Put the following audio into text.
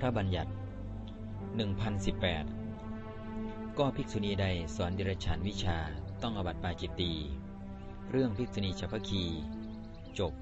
พระบัญญัติ 1018 ก็ภิกษุณีใดสอนดิรชานวิชาต้องอบัติปาจิตตี เรื่องภิกษุณีชาพคี จบ